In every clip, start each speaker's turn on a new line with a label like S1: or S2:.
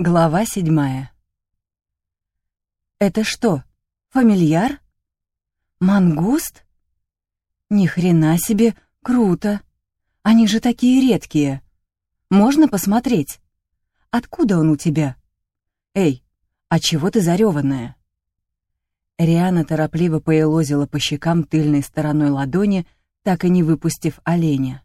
S1: Глава седьмая. «Это что, фамильяр? Мангуст? Ни хрена себе, круто! Они же такие редкие. Можно посмотреть? Откуда он у тебя? Эй, а чего ты зареванная?» Риана торопливо поелозила по щекам тыльной стороной ладони, так и не выпустив оленя.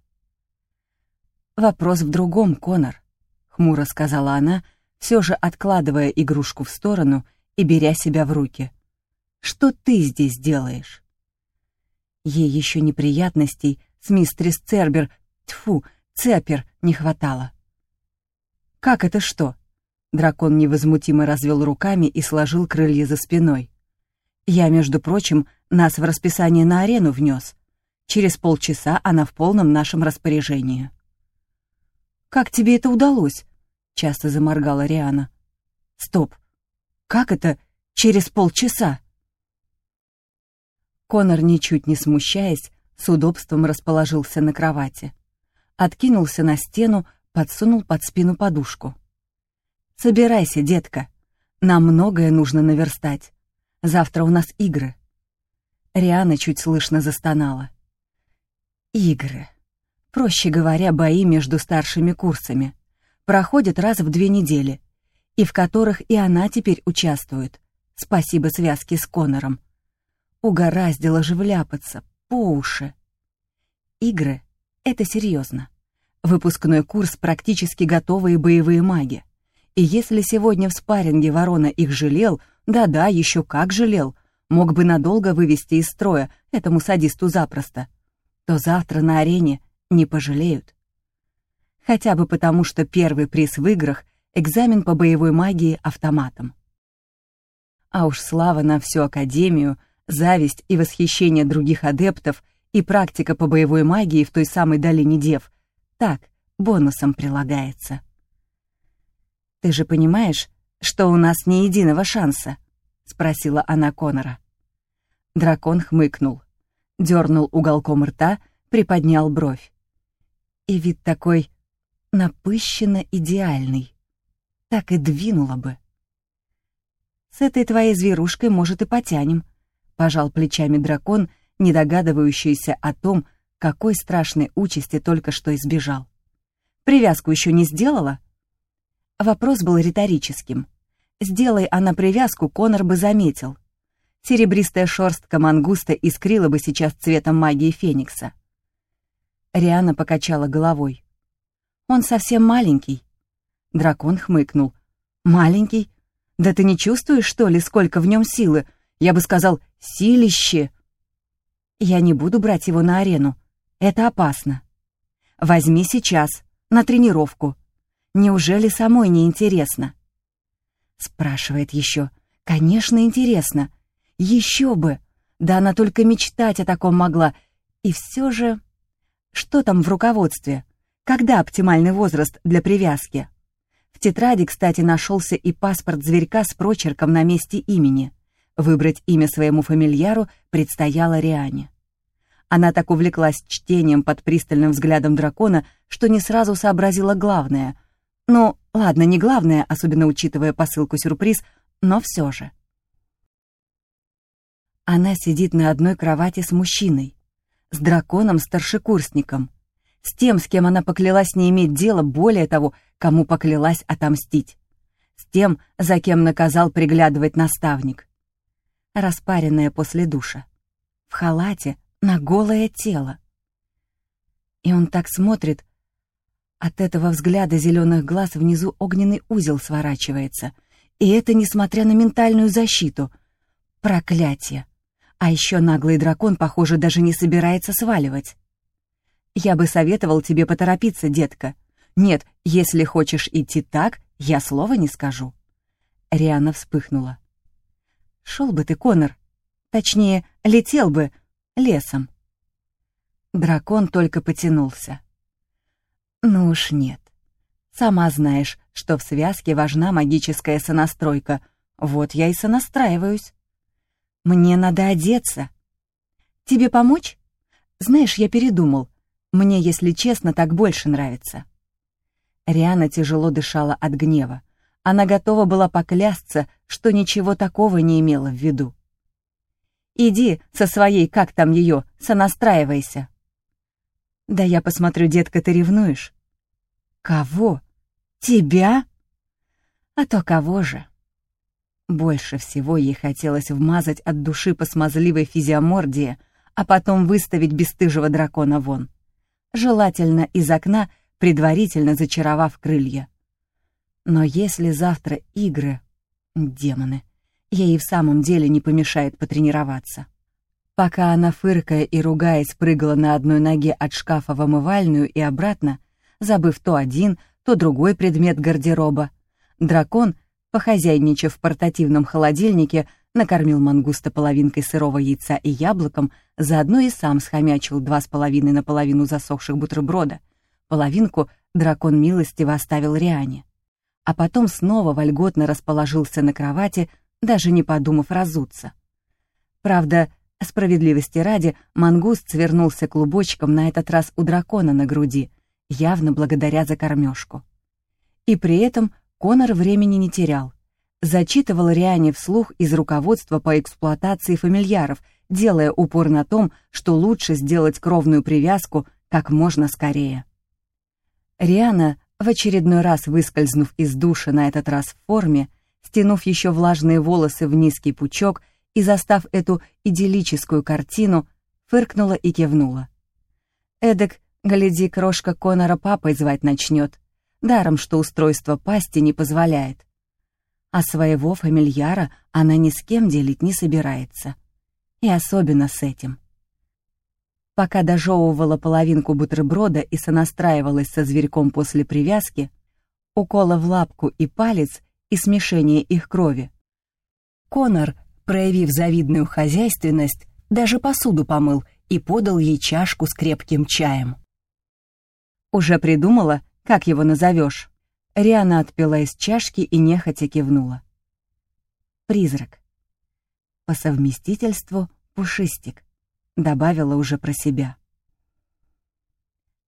S1: «Вопрос в другом, Конор», — хмуро сказала она, все же откладывая игрушку в сторону и беря себя в руки. «Что ты здесь делаешь?» Ей еще неприятностей с мистерис Цербер, тьфу, Цепер не хватало. «Как это что?» Дракон невозмутимо развел руками и сложил крылья за спиной. «Я, между прочим, нас в расписание на арену внес. Через полчаса она в полном нашем распоряжении». «Как тебе это удалось?» — часто заморгала Риана. «Стоп! Как это через полчаса?» Конор, ничуть не смущаясь, с удобством расположился на кровати. Откинулся на стену, подсунул под спину подушку. «Собирайся, детка. Нам многое нужно наверстать. Завтра у нас игры». Риана чуть слышно застонала. «Игры. Проще говоря, бои между старшими курсами. Проходят раз в две недели, и в которых и она теперь участвует. Спасибо связке с Конором. Угораздило же вляпаться, по уши. Игры — это серьезно. Выпускной курс практически готовые боевые маги. И если сегодня в спарринге Ворона их жалел, да-да, еще как жалел, мог бы надолго вывести из строя этому садисту запросто, то завтра на арене не пожалеют. Хотя бы потому, что первый приз в играх — экзамен по боевой магии автоматом. А уж слава на всю Академию, зависть и восхищение других адептов и практика по боевой магии в той самой долине дев — так, бонусом прилагается. «Ты же понимаешь, что у нас ни единого шанса?» — спросила она Конора. Дракон хмыкнул, дернул уголком рта, приподнял бровь. И вид такой напыщенно идеальный. Так и двинула бы. «С этой твоей зверушкой, может, и потянем», — пожал плечами дракон, не догадывающийся о том, какой страшной участи только что избежал. «Привязку еще не сделала?» Вопрос был риторическим. Сделай она привязку, Конор бы заметил. Серебристая шерстка мангуста искрила бы сейчас цветом магии Феникса. Риана покачала головой. «Он совсем маленький». Дракон хмыкнул. «Маленький? Да ты не чувствуешь, что ли, сколько в нем силы? Я бы сказал, силище!» «Я не буду брать его на арену. Это опасно. Возьми сейчас, на тренировку. Неужели самой не интересно?» Спрашивает еще. «Конечно, интересно. Еще бы! Да она только мечтать о таком могла. И все же...» Что там в руководстве? Когда оптимальный возраст для привязки? В тетради, кстати, нашелся и паспорт зверька с прочерком на месте имени. Выбрать имя своему фамильяру предстояло Риане. Она так увлеклась чтением под пристальным взглядом дракона, что не сразу сообразила главное. Ну, ладно, не главное, особенно учитывая посылку-сюрприз, но все же. Она сидит на одной кровати с мужчиной с драконом-старшекурсником, с тем, с кем она поклялась не иметь дела, более того, кому поклялась отомстить, с тем, за кем наказал приглядывать наставник. Распаренная после душа, в халате, на голое тело. И он так смотрит, от этого взгляда зеленых глаз внизу огненный узел сворачивается, и это несмотря на ментальную защиту. Проклятие! А еще наглый дракон, похоже, даже не собирается сваливать. Я бы советовал тебе поторопиться, детка. Нет, если хочешь идти так, я слова не скажу. Риана вспыхнула. Шел бы ты, Конор. Точнее, летел бы лесом. Дракон только потянулся. Ну уж нет. Сама знаешь, что в связке важна магическая сонастройка. Вот я и сонастраиваюсь. Мне надо одеться. Тебе помочь? Знаешь, я передумал. Мне, если честно, так больше нравится. Риана тяжело дышала от гнева. Она готова была поклясться, что ничего такого не имела в виду. «Иди со своей, как там ее, сонастраивайся». «Да я посмотрю, детка, ты ревнуешь». «Кого? Тебя?» «А то кого же?» Больше всего ей хотелось вмазать от души по смазливой физиомордии, а потом выставить бесстыжего дракона вон. Желательно из окна, предварительно зачаровав крылья. Но если завтра игры... Демоны. Ей в самом деле не помешает потренироваться. Пока она, фыркая и ругаясь, прыгала на одной ноге от шкафа в омывальную и обратно, забыв то один, то другой предмет гардероба, дракон, похозяйничав в портативном холодильнике, накормил мангуста половинкой сырого яйца и яблоком, заодно и сам схомячил два с половиной наполовину засохших бутерброда. Половинку дракон милостиво оставил Риане. А потом снова вольготно расположился на кровати, даже не подумав разуться. Правда, справедливости ради, мангуст свернулся клубочком на этот раз у дракона на груди, явно благодаря за кормежку. И при этом Конор времени не терял. Зачитывал Риане вслух из руководства по эксплуатации фамильяров, делая упор на том, что лучше сделать кровную привязку как можно скорее. Риана, в очередной раз выскользнув из душа на этот раз в форме, стянув еще влажные волосы в низкий пучок и застав эту идиллическую картину, фыркнула и кивнула. Эдак, гляди, крошка Конора папой звать начнет, даром что устройство пасти не позволяет. А своего фамильяра она ни с кем делить не собирается. И особенно с этим. Пока дожевывала половинку бутерброда и сонастраивалась со зверьком после привязки, укола в лапку и палец и смешение их крови. Конор, проявив завидную хозяйственность, даже посуду помыл и подал ей чашку с крепким чаем. «Уже придумала, как его назовешь?» Риана отпила из чашки и нехотя кивнула. «Призрак». По совместительству «пушистик», добавила уже про себя.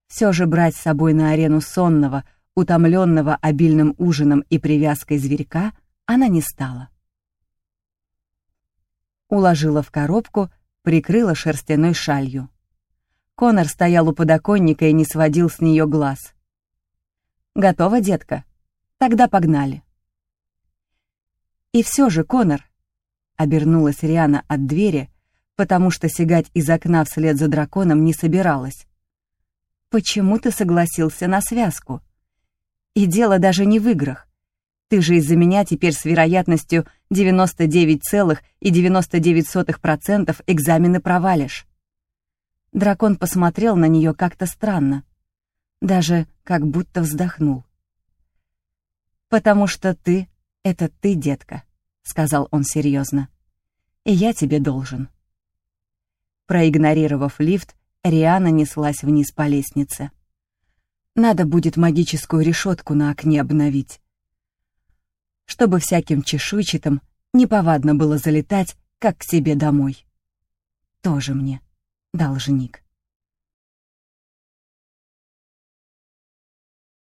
S1: Все же брать с собой на арену сонного, утомленного обильным ужином и привязкой зверька, она не стала. Уложила в коробку, прикрыла шерстяной шалью. Конор стоял у подоконника и не сводил с нее глаз. «Готова, детка? Тогда погнали». «И все же, Конор», — обернулась Риана от двери, потому что сигать из окна вслед за драконом не собиралась. «Почему ты согласился на связку?» И дело даже не в играх. Ты же из-за меня теперь с вероятностью 99,99% экзамены провалишь. Дракон посмотрел на нее как-то странно. Даже как будто вздохнул. «Потому что ты — это ты, детка», — сказал он серьезно. «И я тебе должен». Проигнорировав лифт, Риана неслась вниз по лестнице. Надо будет магическую решетку на окне обновить. Чтобы всяким чешуйчатым неповадно было залетать, как к себе домой. Тоже мне должник.